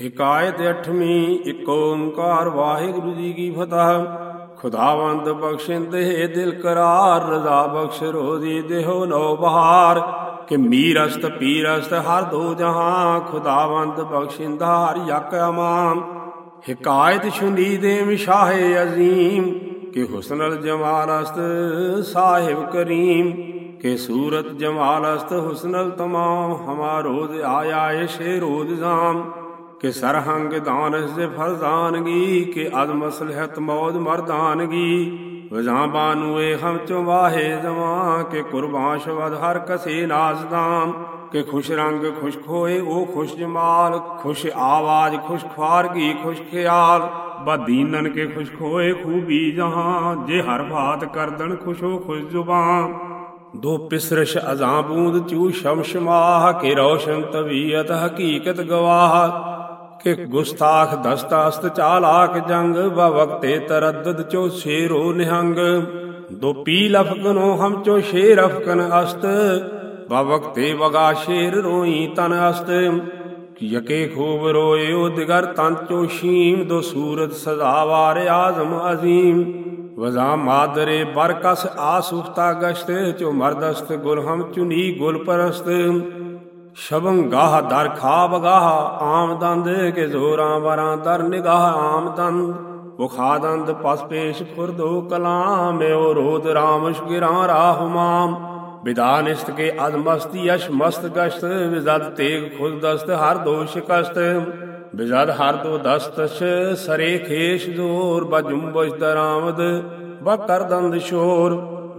حکایت اٹھمی اکمکار واح گرو جی کی فتح خدا ونت بخش دل قرار رضا بخش رو دہو لو بہار کے میرست پیرست ہر دو جہاں خدا ونت بخش ہر یا کمام حکایت شنی دے مشاہ عظیم کے حسنل جمالست صاحب کریم کے سورت جمالست حسنل تمام ہمارو آیا ہے شیر روزام ਕਿ ਸਰਹੰਗ ਦਾਨ ਇਸ ਦੇ ਫਰਜ਼ਾਨਗੀ ਕਿ ਅਦ ਮਸਲਹਤ ਮੌਦ ਮਰਦਾਨਗੀ ਵਜ਼ਾਂ ਬਾਨੂਏ ਹਮ ਚੋ ਵਾਹੇ ਜਵਾ ਕਿ ਕੁਰਬਾਨਸ਼ ਵਧ ਹਰ ਕਸੇ ਨਾਜ਼ਦਾਮ ਕਿ ਖੁਸ਼ ਰੰਗ ਖੁਸ਼ ਖੋਏ ਉਹ ਖੁਸ਼ ਜਮਾਲ ਖੁਸ਼ ਆਵਾਜ਼ ਖੁਸ਼ ਖਾਰਗੀ ਖੁਸ਼ ਖਿਆਲ ਬਦੀਨਨ ਕੇ ਖੁਸ਼ ਖੋਏ ਖੂਬੀ ਜਹਾਂ ਜੇ ਹਰ ਬਾਤ ਕਰਦਣ ਖੁਸ਼ੋ ਖੁਸ਼ ਜ਼ੁਬਾਨ ਦੋ ਪਿਸਰਸ਼ ਅਜ਼ਾਂ ਬੂੰਦ ਚੂ ਸ਼ਮਸ਼ਮਾਹ ਕੇ ਰੋਸ਼ਨ ਤਬੀਅਤ ਹਕੀਕਤ ਗਵਾਹ ਕਿ ਗੁਸਤਾਖ ਦਸਤਾਸਤ ਚਾਲਾਕ ਜੰਗ ਵਕਤੇ ਤਰਦਦ ਚੋ ਸ਼ੇਰੋ ਨਿਹੰਗ ਦੋ ਪੀ ਲਫਕਨੋ ਹਮ ਚੋ ਸ਼ੇਰ ਅਫਕਨ ਅਸਤ ਵਕਤੇ ਵਗਾ ਸ਼ੇਰ ਰੋਈ ਤਨ ਅਸਤ ਯਕੇ ਖੂਬ ਰੋਇਓ ਦਿਗਰ ਤਨ ਚੋ ਸ਼ੀਮ ਦੋ ਸੂਰਤ ਵਾਰ ਆਜ਼ਮ ਅਜ਼ੀਮ ਵਜ਼ਾ ਮਾਦਰੇ ਬਰਕਸ ਆਸੂਫਤਾ ਗਸ਼ਤ ਚੋ ਮਰਦਸਤ ਗੁਲਹਮ ਚੁਨੀ ਗੁਲ شبم گاہ گاہ در خواب شاہ کے گوراں برا در نگاہ آم دند وخا دند پس پیش پور دو کلا میں راہم بدانست ادمست یش مست گشت بزد تیگ خود دست ہر دو شکست بزد ہر دو دست سر کھور ب جامد ب کر دند شور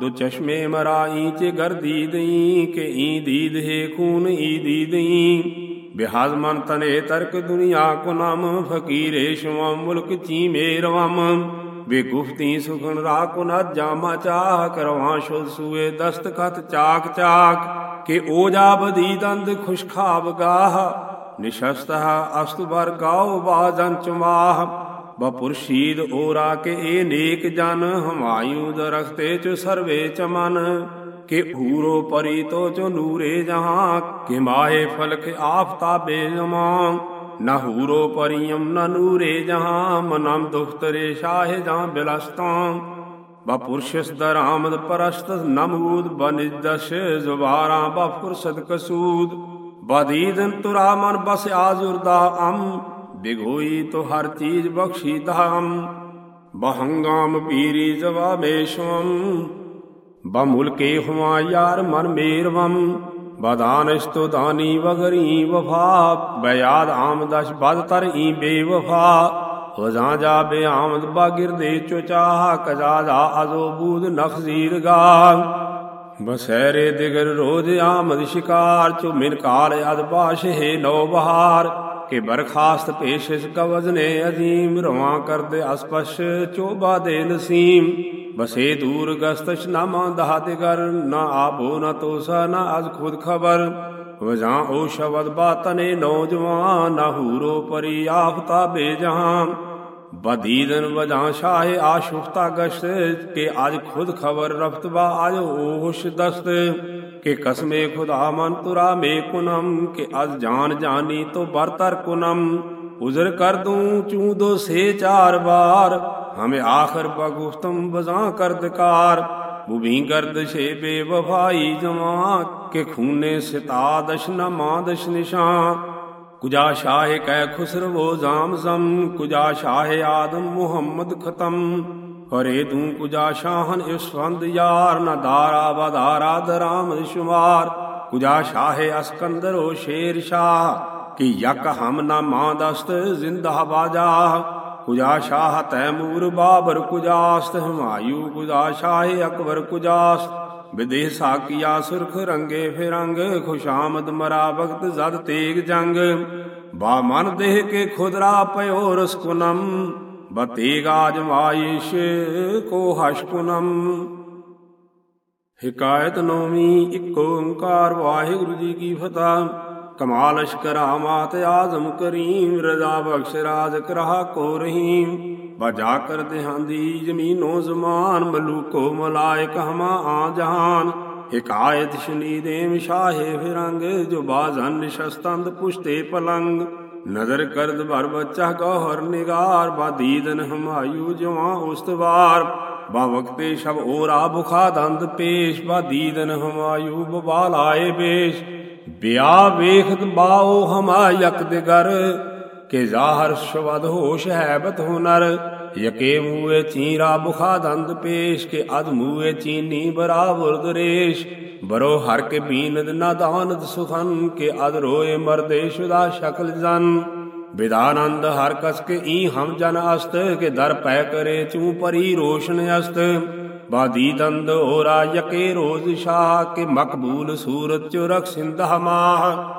دو چشمے مرائی گر دی دئی کہ این دیدی دہ خون ای دی دئی بے ہاز من تنے ترک دنیا کو نام فقیر شوام ملک چیم رو بے گفتی کو نت جام چاہ کرواں شد سوئے کت چاک چاک کہ او جا بدی دند خوشخا باہ نشست اصب بر گاؤ بازن چماہ ب پرشی نےک جن ہمایو درخت چمن کے ہورو پری تو چ نور جہاں فل کے آفتا پے جمان نہیم نہ نورے جہاں منم دخت ری شاہی جہاں بلست ب پ پش درآمد پرست نمود بن دس زبارا برسد کسود بدید ترامن بس آجا ام دِگئی تو ہر چیز بخش بہنگام پیری زباب ب ملکی ہومیا می رم بدانستانی بغر وفا بیادآمد بد تر بے وفا وا بےآمد با گردی چوچا کجا داد نقزی رار بسیرے دگر روز آمد شکار چو مین کال یاد باش نو بہار ਇਹ ਬਰਖਾਸਤ ਪੇਸ਼ ਇਸ ਕਵਜ ਨੇ ਅਦੀਮ ਰਵਾ ਕਰਦੇ ਅਸਪਸ਼ ਚੋਬਾ ਦੇ ਨਸੀਮ ਬਸੇ ਦੂਰ ਗਸਤਿ ਨਾਮਾ ਦਹਾਤੇ ਕਰ ਨਾ ਆਪੋ ਨਾ ਤੋਸਾ ਨਾ ਅਜ ਖੁਦ ਖਬਰ ਵਜਾਂ ਓ ਸ਼ਬਦ ਬਾਤਨੇ ਨੌਜਵਾਨ ਨਾ ਹੂਰੋ ਪਰੀ ਆਫਤਾ ਬੇਜਹਾਂ ਬਦੀਦਨ ਵਜਾਂ ਸ਼ਾਹੇ ਆਸ਼ੁਫਤਾ ਗਸ਼ਤ ਕੇ ਅਜ ਖੁਦ ਖਬਰ ਰਫਤਵਾ ਅਜ ਹੋਸ਼ ਦਸਤ کہ کس خدا من ترا میں کنم کہ از جان جانی تو برتر کنم عذر کر دوں چون دو سے چار بار ہمیں آخر بگوتم بذاں کرد کار وہ بھی بے وفائی زماں کہ خونے ستا دش نماد نشان کجا شاہ کہ خسر و جام زم کجا شاہ آدم محمد ختم ਹਰੇ ਤੂੰ ਕੁਜਾ ਸ਼ਾਹਨ ਇਸ ਸੰਦ ਯਾਰ ਨਾ ਧਾਰਾ ਬਧਾਰਾ ਦਰਾਮ ਸ਼ੁਮਾਰ ਕੁਜਾ ਸ਼ਾਹੇ ਅਸਕੰਦਰ ਹੋ ਸ਼ੇਰ ਸ਼ਾਹ ਕੀ ਯਕ ਹਮ ਨਾ ਮਾਂ ਦਸਤ ਜ਼ਿੰਦਾ ਬਾਜਾ ਕੁਜਾ ਸ਼ਾਹ ਤੈਮੂਰ ਬਾਬਰ ਕੁਜਾਸਤ ਹਮਾਯੂ ਕੁਜਾ ਸ਼ਾਹ ਅਕਬਰ ਕੁਜਾਸਤ ਵਿਦੇਹ ਸਾਕੀਆ ਸੁਰਖ ਰੰਗੇ ਫਿਰੰਗ ਖੁਸ਼ਾਮਦ ਮਰਾ ਵਕਤ ਜ਼ਦ ਤੇਗ ਜੰਗ ਬਾ ਮਨ ਦੇਹ ਕੇ ਖੁਦਰਾ ਪਇਓ ਰਸਕੁਨਮ بتی گیش کو فتح کمالش کرا ماہ کریم رضا بخش راج کرا کو رحیم بجا کر دہاندی جمی نو زمان ملو کو ملائک ہم جہان ایکت شنی دےم شاہی فرنگ جو باجن شستن کشتے پلنگ ਨਜ਼ਰ ਕਰਦ ਭਰ ਬੱਚਾ ਕੋ ਹਰ ਨਿਗਾਰ ਦੀਦਨ ਹਮਾਯੂ ਜਵਾ ਉਸਤਵਾਰ ਬਾ ਵਕਤੇ ਸ਼ਬ ਓਰਾ ਬੁਖਾ ਦੰਦ ਪੇਸ਼ ਦੀਦਨ ਹਮਾਯੂ ਬਵਾਲ ਆਏ ਬੇਸ਼ ਬਿਆ ਵੇਖਤ ਬਾਓ ਹਮਾ ਦੇ ਘਰ ਕਿ ਜ਼ਾਹਰ ਸ਼ਵਦ ਹੋਸ਼ ਹੈ ਬਤ ਹੁਨਰ ਯਕੇ ਮੂਏ ਚੀਰਾ ਬੁਖਾ ਦੰਦ ਪੇਸ਼ ਕੇ ਅਦ ਮੂਏ ਚੀਨੀ ਬਰਾਬਰ ਦਰੇਸ਼ ਬਰੋ ਹਰ ਕੇ ਬੀਨਦ ਨਾ ਦਾਨਦ ਸੁਖਨ ਕੇ ਅਦ ਰੋਏ ਮਰਦੇ ਸ਼ੁਦਾ ਸ਼ਕਲ ਜਨ ਵਿਦਾਨੰਦ ਹਰ ਕਸ ਕੇ ਈ ਹਮ ਜਨ ਅਸਤ ਕੇ ਦਰ ਪੈ ਕਰੇ ਚੂ ਪਰੀ ਰੋਸ਼ਨ ਅਸਤ ਬਾਦੀ ਦੰਦ ਹੋ ਰਾਜ ਯਕੇ ਰੋਜ਼ ਸ਼ਾਹ ਕੇ ਮਕਬੂਲ ਸੂਰਤ ਚੁਰਖ ਸਿੰਧ ਹਮਾਹ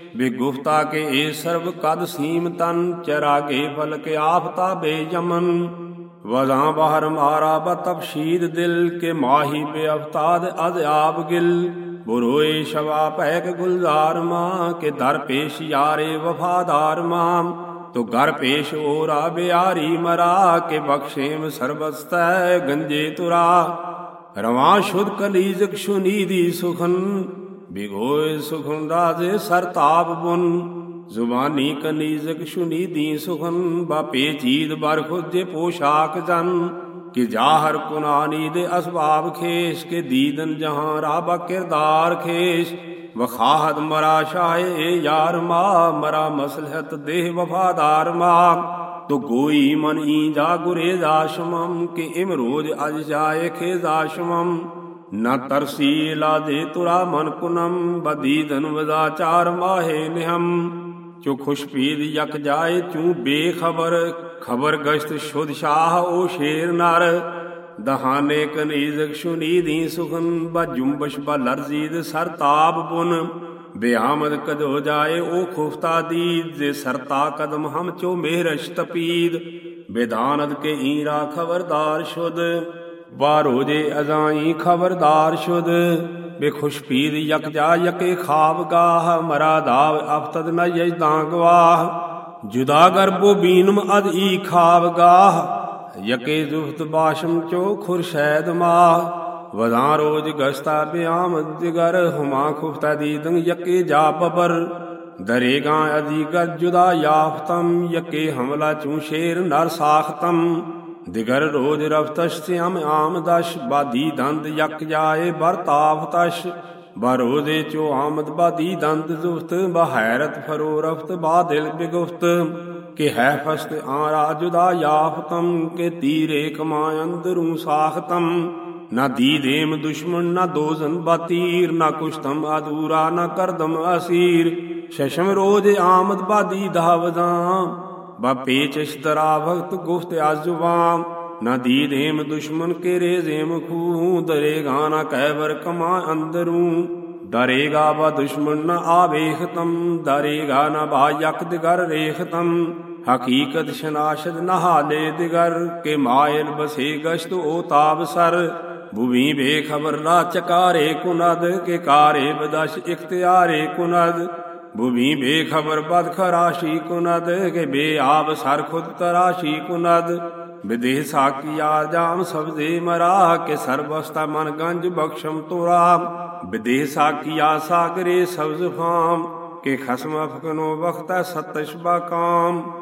بے گفتا کے اے سر سیم تن چرا کے بل کے آفتا بے جمن بہر مارا بل کے ماہی پے اوتاد اد آب گل بروئے گلدار ماں کے در پیش یار وفادار ماں تو گر پیش او را بیاری مرا کے بخشے میں سروست گنجے ترا رواں شد کلیز شنی سکھن بگوئے گو سخن راجے تا بن زبانی کنیزک شنی دیں سخن باپ جیت پوشاک جن کہ جاہر کنانی دے اسباب کھیش کے دیدن جہاں رابا کردار کھیش وخاہد مرا شائے یار ماں مرا مسلحت دے وفادار ماں تو گوئی من ای جا گرے داشم کہ امروز اج جائے کھے داشم ਨਾ ਤਰਸੀ ਲਾਦੇ ਤੁਰਾ ਮਨ ਕੁਨਮ ਬਦੀ ਧਨ ਵਦਾਚਾਰ ਮਾਹੇ ਨਿਹਮ ਚੋ ਖੁਸ਼ਪੀਦ ਯਕ ਜਾਏ ਚੂ ਬੇਖਬਰ ਖਬਰ ਗਸ਼ਤ ਸ਼ੁਧ ਸ਼ਾਹ ਓ ਸ਼ੇਰ ਨਰ ਦਹਾਨੇ ਕਨੀਜ਼ਕ ਸੁਨੀ ਦੀ ਸੁਖਨ ਬਾ ਜੁੰਬਸ਼ ਬਾ ਲਰਜ਼ੀਦ ਸਰਤਾਬ ਪੁਨ ਬਿਆਮਦ ਕਦੋ ਜਾਏ ਓ ਖੁਫਤਾ ਦੀ ਜੇ ਸਰਤਾ ਕਦਮ ਹਮ ਚੋ ਮਿਹਰਸ਼ ਤਪੀਦ ਬਿਦਾਨਦ ਕੇ ਹੀਰਾ ਖਬਰਦਾਰ ਸ਼ੁਧ بارو باروجے اجا خبردار شد بے خوش پیر یک جا یق خواب گاہ مرا داو افتد نہ گواہ جدا یوح بینم اد ای خواب گاہ زفت باشم چو خرشید ماہ وزاں روج گستہ ہما ہوماں دیدن یق جا پبر درے گاں ادی گر جدا یافتم یقے حملہ چو شیر نر ساختم دگر روز رفتش بادی دند یق بر تاش بے چو آمدی دندت بہت آج دا یافتم کے تیرے کمائے اندرو ساختم نہ دیم دشمن نہ دوزن بتیر نہ کشتم ادھورا نہ کردم اثیر ششم روز آمد بہ دی دہواں ਇਸ ਦਰਾ ਭਗਤ ਗੁਫਤ ਆਜੁਬਾਮ ਨਾ ਦੀਦੇਮ ਦੁਸ਼ਮਨ ਕੇ ਰੇਜ਼ੇ ਖੂ ਦਰੇਗਾ ਨਾ ਕਹਿਵਰ ਕਮਾ ਅੰਦਰੂ ਡਰੇਗਾ ਵਾ ਦੁਸ਼ਮਨ ਨ ਤਮ ਡਰੇਗਾ ਨ ਬਾ ਦਿਗਰ ਗਰ ਤਮ ਹਕੀਕਤ ਸ਼ਨਾਸ਼ਦ ਨਹਾਲੇ ਦਿਗਰ ਕੇ ਮਾਇਲ ਬਸੇ ਗਸ਼ਤ ਓ ਤਾਬ ਸਰ ਬੇ ਬੇਖਬਰ ਨਾ ਚਕਾਰੇ ਕੁਨਦ ਕੇ ਕਾਰੇ ਬਦਸ਼ ਇਖਤਿਆਰੇ ਕੁਨਦ خود تاشی کند بدھ ساکیا جام سبدے مرا کے سروست من گنج بخشم تو دہ ساکیا سا کر خسم فک نو وقت ستس ب کام